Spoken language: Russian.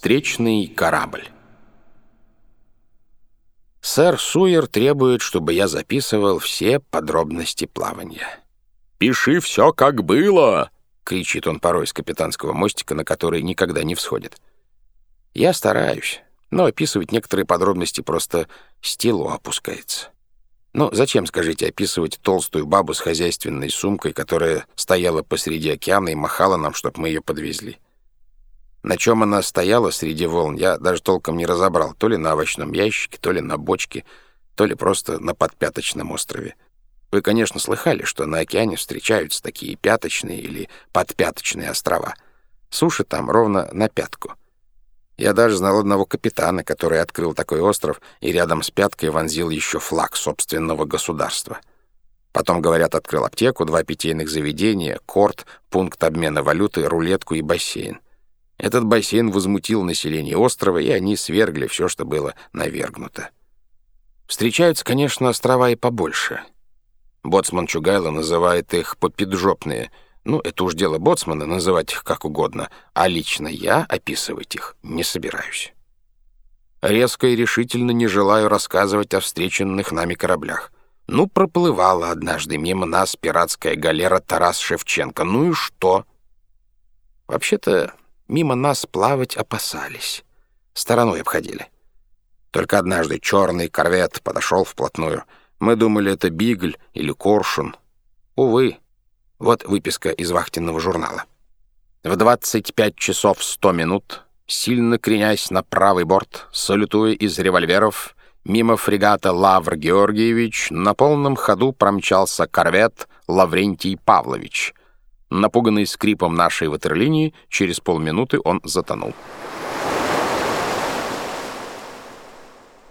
Встречный корабль. Сэр Суер требует, чтобы я записывал все подробности плавания. «Пиши все, как было!» — кричит он порой с капитанского мостика, на который никогда не всходит. Я стараюсь, но описывать некоторые подробности просто стилу опускается. Ну, зачем, скажите, описывать толстую бабу с хозяйственной сумкой, которая стояла посреди океана и махала нам, чтобы мы ее подвезли? На чем она стояла среди волн, я даже толком не разобрал. То ли на овощном ящике, то ли на бочке, то ли просто на подпяточном острове. Вы, конечно, слыхали, что на океане встречаются такие пяточные или подпяточные острова. Суши там ровно на пятку. Я даже знал одного капитана, который открыл такой остров и рядом с пяткой вонзил еще флаг собственного государства. Потом, говорят, открыл аптеку, два питейных заведения, корт, пункт обмена валюты, рулетку и бассейн. Этот бассейн возмутил население острова, и они свергли все, что было навергнуто. Встречаются, конечно, острова и побольше. Боцман Чугайло называет их «попиджопные». Ну, это уж дело боцмана, называть их как угодно, а лично я описывать их не собираюсь. Резко и решительно не желаю рассказывать о встреченных нами кораблях. Ну, проплывала однажды мимо нас пиратская галера Тарас Шевченко. Ну и что? Вообще-то, Мимо нас плавать опасались. Стороной обходили. Только однажды черный корвет подошел вплотную. Мы думали, это бигль или коршун. Увы, вот выписка из вахтенного журнала. В 25 часов 100 минут, сильно кренясь на правый борт, салютуя из револьверов, мимо фрегата Лавр Георгиевич на полном ходу промчался корвет Лаврентий Павлович — Напуганный скрипом нашей ватерлинии, через полминуты он затонул.